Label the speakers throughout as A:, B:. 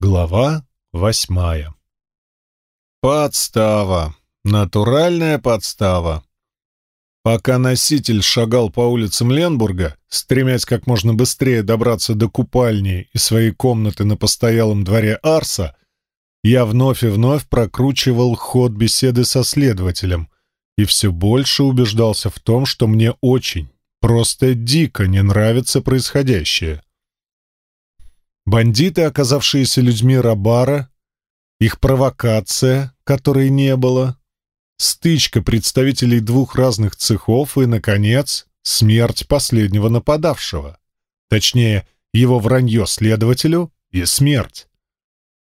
A: Глава восьмая Подстава. Натуральная подстава. Пока носитель шагал по улицам Ленбурга, стремясь как можно быстрее добраться до купальни и своей комнаты на постоялом дворе Арса, я вновь и вновь прокручивал ход беседы со следователем и все больше убеждался в том, что мне очень, просто дико не нравится происходящее. Бандиты, оказавшиеся людьми Рабара, их провокация, которой не было, стычка представителей двух разных цехов и, наконец, смерть последнего нападавшего. Точнее, его вранье следователю и смерть.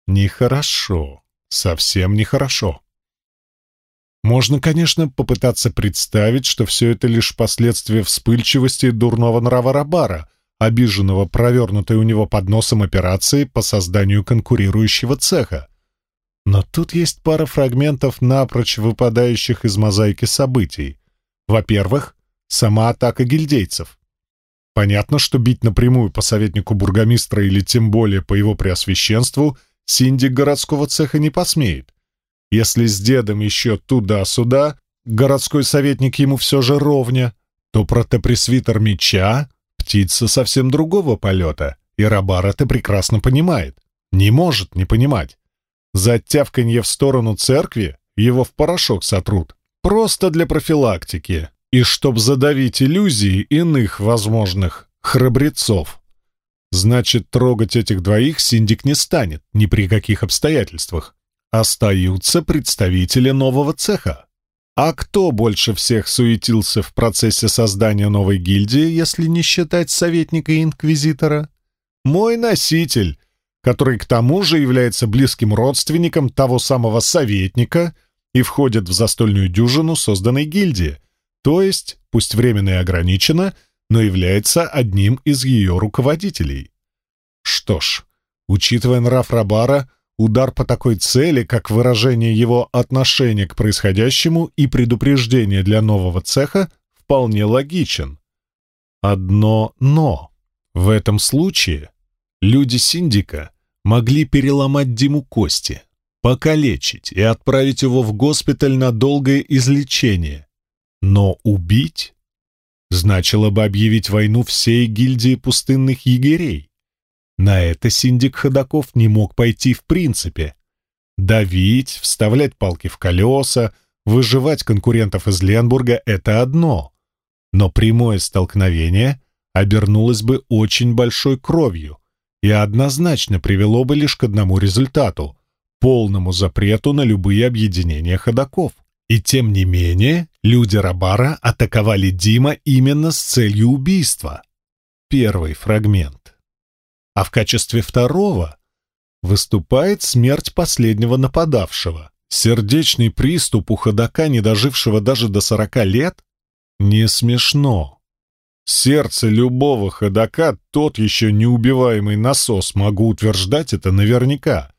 A: Нехорошо, совсем нехорошо. Можно, конечно, попытаться представить, что все это лишь последствия вспыльчивости дурного нрава Рабара — обиженного провернутой у него под носом операции по созданию конкурирующего цеха. Но тут есть пара фрагментов, напрочь выпадающих из мозаики событий. Во-первых, сама атака гильдейцев. Понятно, что бить напрямую по советнику бургомистра или тем более по его преосвященству синдик городского цеха не посмеет. Если с дедом еще туда-сюда, городской советник ему все же ровня, то протопресвитер меча Птица совсем другого полета, и Рабар это прекрасно понимает. Не может не понимать. За тявканье в сторону церкви его в порошок сотрут. Просто для профилактики. И чтоб задавить иллюзии иных возможных храбрецов. Значит, трогать этих двоих Синдик не станет ни при каких обстоятельствах. Остаются представители нового цеха. А кто больше всех суетился в процессе создания новой гильдии, если не считать советника инквизитора? Мой носитель, который к тому же является близким родственником того самого советника и входит в застольную дюжину созданной гильдии, то есть, пусть временно и ограниченно, но является одним из ее руководителей. Что ж, учитывая нрав Рабара, Удар по такой цели, как выражение его отношения к происходящему и предупреждение для нового цеха, вполне логичен. Одно «но». В этом случае люди Синдика могли переломать Диму кости, покалечить и отправить его в госпиталь на долгое излечение. Но убить значило бы объявить войну всей гильдии пустынных егерей. На это синдик ходаков не мог пойти в принципе. Давить, вставлять палки в колеса, выживать конкурентов из Ленбурга — это одно. Но прямое столкновение обернулось бы очень большой кровью и однозначно привело бы лишь к одному результату — полному запрету на любые объединения ходаков. И тем не менее, люди Рабара атаковали Дима именно с целью убийства. Первый фрагмент а в качестве второго выступает смерть последнего нападавшего. Сердечный приступ у ходока, не дожившего даже до сорока лет? Не смешно. Сердце любого ходока тот еще неубиваемый насос, могу утверждать это наверняка.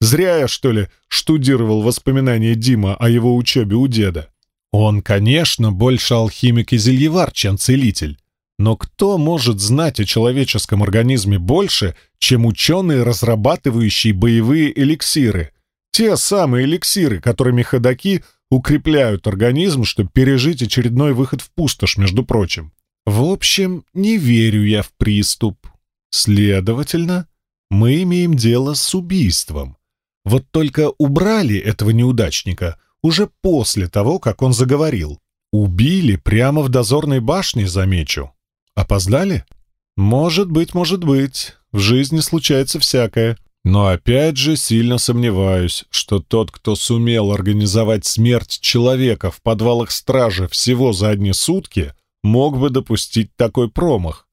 A: Зря я, что ли, штудировал воспоминания Дима о его учебе у деда. Он, конечно, больше алхимик и зельевар, чем целитель. Но кто может знать о человеческом организме больше, чем ученые, разрабатывающие боевые эликсиры? Те самые эликсиры, которыми ходаки укрепляют организм, чтобы пережить очередной выход в пустошь, между прочим. В общем, не верю я в приступ. Следовательно, мы имеем дело с убийством. Вот только убрали этого неудачника уже после того, как он заговорил. Убили прямо в дозорной башне, замечу. Опоздали? Может быть, может быть. В жизни случается всякое. Но опять же сильно сомневаюсь, что тот, кто сумел организовать смерть человека в подвалах стражи всего за одни сутки, мог бы допустить такой промах.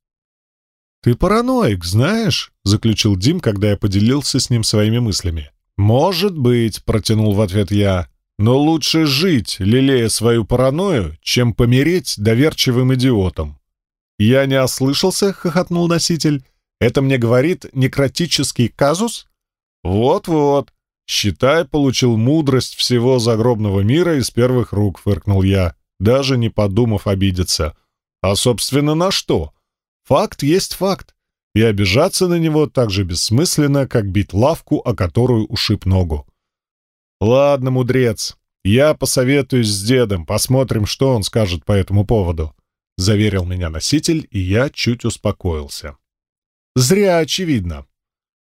A: «Ты параноик, знаешь?» — заключил Дим, когда я поделился с ним своими мыслями. «Может быть», — протянул в ответ я, — «но лучше жить, лелея свою паранойю, чем помереть доверчивым идиотом». «Я не ослышался?» — хохотнул носитель. «Это мне говорит некротический казус?» «Вот-вот. Считай, получил мудрость всего загробного мира из первых рук», — фыркнул я, даже не подумав обидеться. «А, собственно, на что? Факт есть факт. и обижаться на него так же бессмысленно, как бить лавку, о которую ушиб ногу. «Ладно, мудрец, я посоветуюсь с дедом, посмотрим, что он скажет по этому поводу», — заверил меня носитель, и я чуть успокоился. Зря, очевидно.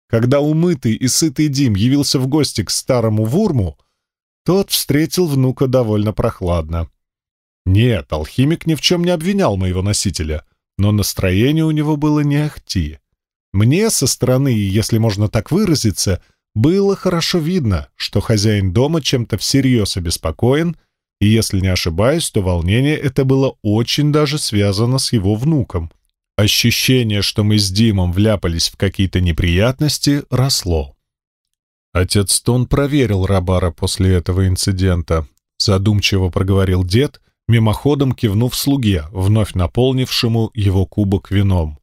A: Когда умытый и сытый Дим явился в гости к старому Вурму, тот встретил внука довольно прохладно. Нет, алхимик ни в чем не обвинял моего носителя, но настроение у него было не ахти. Мне со стороны, если можно так выразиться, было хорошо видно, что хозяин дома чем-то всерьез обеспокоен, и если не ошибаюсь, то волнение это было очень даже связано с его внуком. Ощущение, что мы с Димом вляпались в какие-то неприятности, росло. Отец Тон проверил Рабара после этого инцидента. Задумчиво проговорил дед, мимоходом кивнув слуге, вновь наполнившему его кубок вином.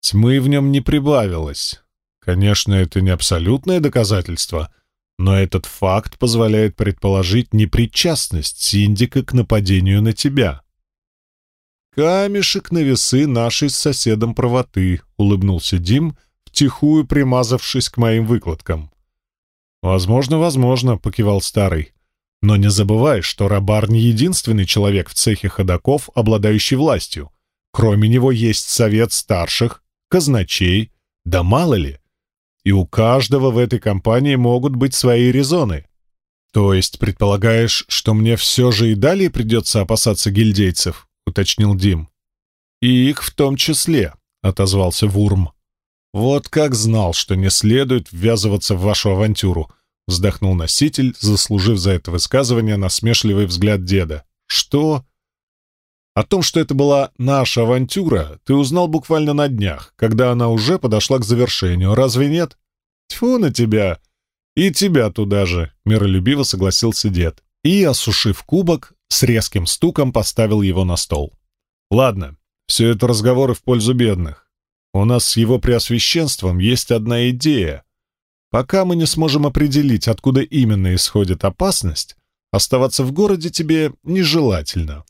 A: Тьмы в нем не прибавилось. Конечно, это не абсолютное доказательство, но этот факт позволяет предположить непричастность Синдика к нападению на тебя. «Камешек на весы нашей с соседом правоты», — улыбнулся Дим, втихую примазавшись к моим выкладкам. «Возможно, возможно», — покивал старый. «Но не забывай, что Рабар не единственный человек в цехе ходаков, обладающий властью. Кроме него есть совет старших, казначей, да мало ли. И у каждого в этой компании могут быть свои резоны. То есть предполагаешь, что мне все же и далее придется опасаться гильдейцев?» — уточнил Дим. «И их в том числе», — отозвался Вурм. «Вот как знал, что не следует ввязываться в вашу авантюру», — вздохнул носитель, заслужив за это высказывание насмешливый взгляд деда. «Что?» «О том, что это была наша авантюра, ты узнал буквально на днях, когда она уже подошла к завершению, разве нет?» «Тьфу на тебя!» «И тебя туда же», — миролюбиво согласился дед. И, осушив кубок, с резким стуком поставил его на стол. «Ладно, все это разговоры в пользу бедных. У нас с его преосвященством есть одна идея. Пока мы не сможем определить, откуда именно исходит опасность, оставаться в городе тебе нежелательно.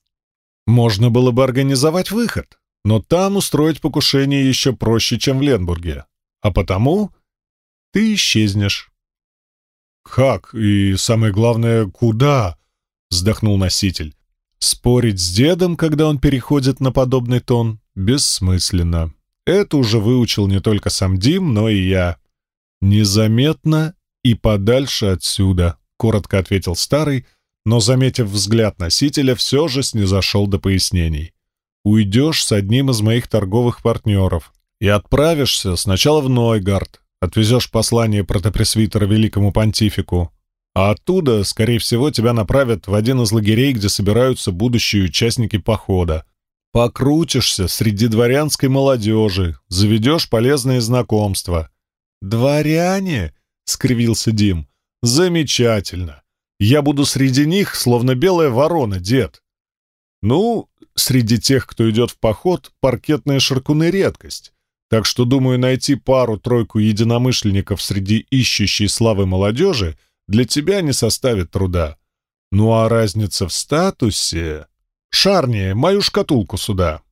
A: Можно было бы организовать выход, но там устроить покушение еще проще, чем в Ленбурге. А потому ты исчезнешь». «Как? И самое главное, куда?» — вздохнул носитель. Спорить с дедом, когда он переходит на подобный тон, бессмысленно. Это уже выучил не только сам Дим, но и я. «Незаметно и подальше отсюда», — коротко ответил старый, но, заметив взгляд носителя, все же снизошел до пояснений. «Уйдешь с одним из моих торговых партнеров и отправишься сначала в Нойгард, отвезешь послание протопресвитера великому понтифику, а оттуда, скорее всего, тебя направят в один из лагерей, где собираются будущие участники похода. Покрутишься среди дворянской молодежи, заведешь полезные знакомства. «Дворяне?» — скривился Дим. «Замечательно. Я буду среди них, словно белая ворона, дед». «Ну, среди тех, кто идет в поход, паркетные шаркуны — редкость. Так что, думаю, найти пару-тройку единомышленников среди ищущей славы молодежи — для тебя не составит труда. Ну а разница в статусе... Шарни, мою шкатулку сюда!»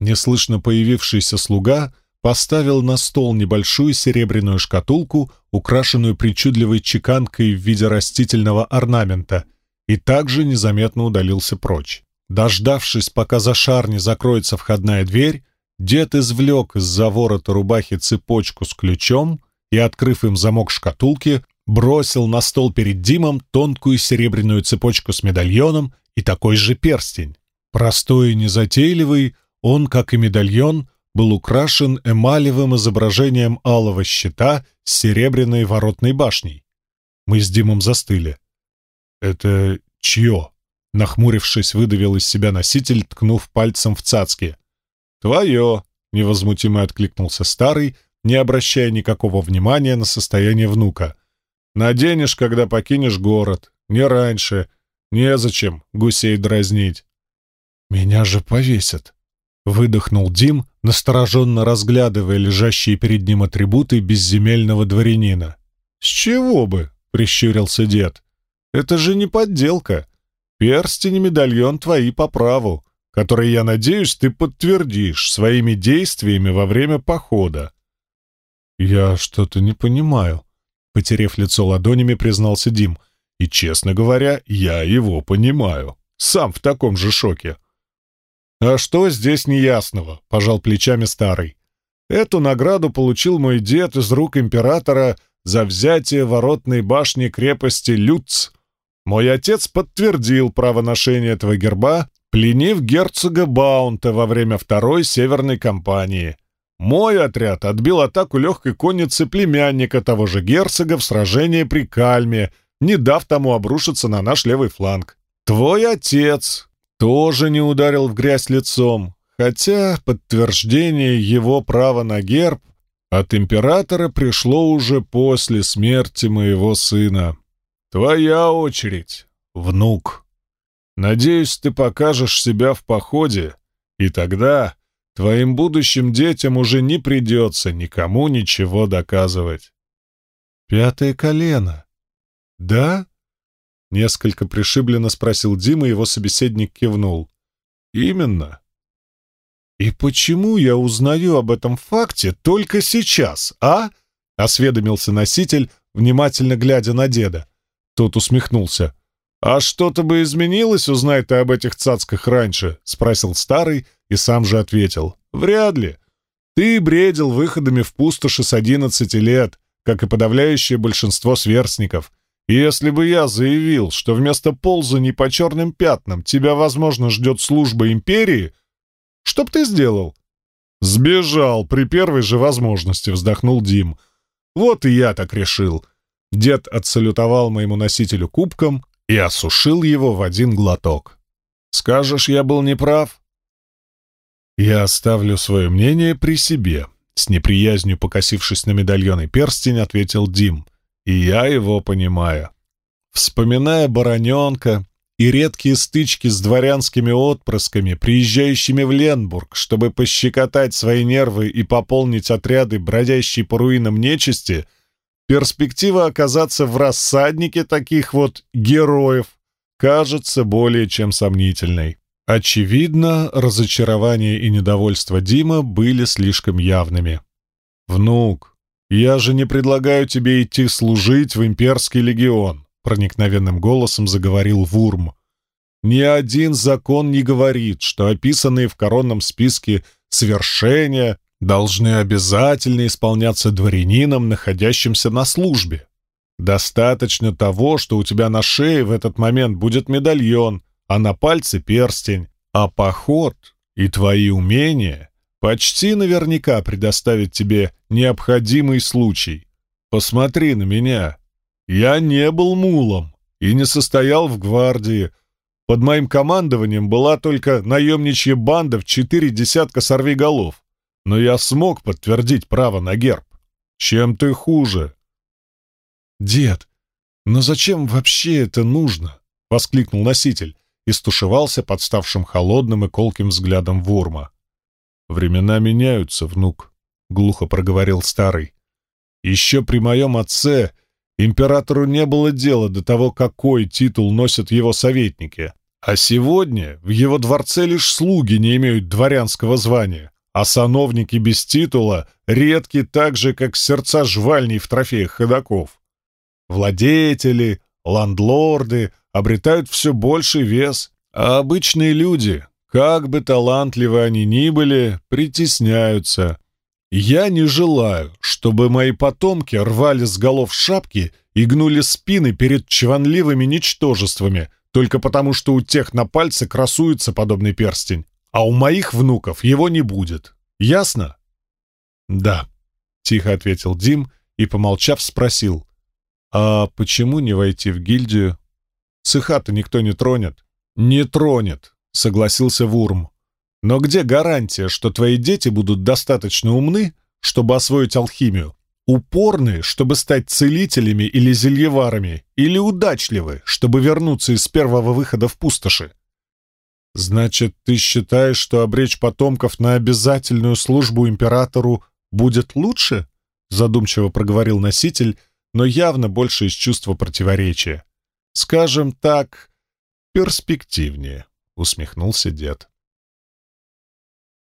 A: Неслышно появившийся слуга поставил на стол небольшую серебряную шкатулку, украшенную причудливой чеканкой в виде растительного орнамента, и также незаметно удалился прочь. Дождавшись, пока за Шарни закроется входная дверь, дед извлек из-за ворота рубахи цепочку с ключом и, открыв им замок шкатулки, бросил на стол перед Димом тонкую серебряную цепочку с медальоном и такой же перстень. Простой и незатейливый, он, как и медальон, был украшен эмалевым изображением алого щита с серебряной воротной башней. Мы с Димом застыли. «Это чье?» — нахмурившись, выдавил из себя носитель, ткнув пальцем в цацки. «Твое!» — невозмутимо откликнулся старый, не обращая никакого внимания на состояние внука — Наденешь, когда покинешь город. Не раньше. Незачем гусей дразнить. Меня же повесят. Выдохнул Дим, настороженно разглядывая лежащие перед ним атрибуты безземельного дворянина. «С чего бы?» — прищурился дед. «Это же не подделка. Перстень и медальон твои по праву, который, я надеюсь, ты подтвердишь своими действиями во время похода. «Я что-то не понимаю», — потерев лицо ладонями, признался Дим. «И, честно говоря, я его понимаю. Сам в таком же шоке». «А что здесь неясного?» — пожал плечами старый. «Эту награду получил мой дед из рук императора за взятие воротной башни крепости Люц. Мой отец подтвердил право ношения этого герба, пленив герцога Баунта во время второй северной кампании». Мой отряд отбил атаку легкой конницы племянника того же герцога в сражении при Кальме, не дав тому обрушиться на наш левый фланг. Твой отец тоже не ударил в грязь лицом, хотя подтверждение его права на герб от императора пришло уже после смерти моего сына. Твоя очередь, внук. Надеюсь, ты покажешь себя в походе, и тогда Твоим будущим детям уже не придется никому ничего доказывать. Пятое колено. Да? Несколько пришибленно спросил Дима, его собеседник кивнул. Именно. И почему я узнаю об этом факте только сейчас, а? Осведомился носитель, внимательно глядя на деда. Тот усмехнулся. «А что-то бы изменилось, узнай ты об этих цацках раньше?» — спросил старый, и сам же ответил. «Вряд ли. Ты бредил выходами в пустоши с одиннадцати лет, как и подавляющее большинство сверстников. Если бы я заявил, что вместо ползаний по черным пятнам тебя, возможно, ждет служба империи, что б ты сделал?» «Сбежал при первой же возможности», — вздохнул Дим. «Вот и я так решил». Дед отсалютовал моему носителю кубком и осушил его в один глоток. «Скажешь, я был неправ?» «Я оставлю свое мнение при себе», — с неприязнью покосившись на медальон и перстень, ответил Дим. «И я его понимаю». Вспоминая бароненка и редкие стычки с дворянскими отпрысками, приезжающими в Ленбург, чтобы пощекотать свои нервы и пополнить отряды, бродящие по руинам нечисти, перспектива оказаться в рассаднике таких вот героев кажется более чем сомнительной. Очевидно, разочарование и недовольство Дима были слишком явными. «Внук, я же не предлагаю тебе идти служить в имперский легион», проникновенным голосом заговорил Вурм. «Ни один закон не говорит, что описанные в коронном списке свершения должны обязательно исполняться дворянином, находящимся на службе. Достаточно того, что у тебя на шее в этот момент будет медальон, а на пальце перстень, а поход и твои умения почти наверняка предоставят тебе необходимый случай. Посмотри на меня. Я не был мулом и не состоял в гвардии. Под моим командованием была только наемничья банда в четыре десятка сорвиголов. Но я смог подтвердить право на герб. Чем ты хуже? «Дед, но зачем вообще это нужно?» — воскликнул носитель и стушевался под ставшим холодным и колким взглядом Вурма. «Времена меняются, внук», — глухо проговорил старый. «Еще при моем отце императору не было дела до того, какой титул носят его советники, а сегодня в его дворце лишь слуги не имеют дворянского звания, а сановники без титула редки так же, как сердца жвальней в трофеях ходаков. Владетели, ландлорды — обретают все больший вес, а обычные люди, как бы талантливы они ни были, притесняются. Я не желаю, чтобы мои потомки рвали с голов шапки и гнули спины перед чванливыми ничтожествами, только потому что у тех на пальце красуется подобный перстень, а у моих внуков его не будет. Ясно? Да, тихо ответил Дим и, помолчав, спросил, а почему не войти в гильдию? Цеха-то никто не тронет». «Не тронет», — согласился Вурм. «Но где гарантия, что твои дети будут достаточно умны, чтобы освоить алхимию, упорные, чтобы стать целителями или зельеварами, или удачливы, чтобы вернуться из первого выхода в пустоши?» «Значит, ты считаешь, что обречь потомков на обязательную службу императору будет лучше?» задумчиво проговорил носитель, но явно больше из чувства противоречия скажем так, перспективнее», — усмехнулся дед.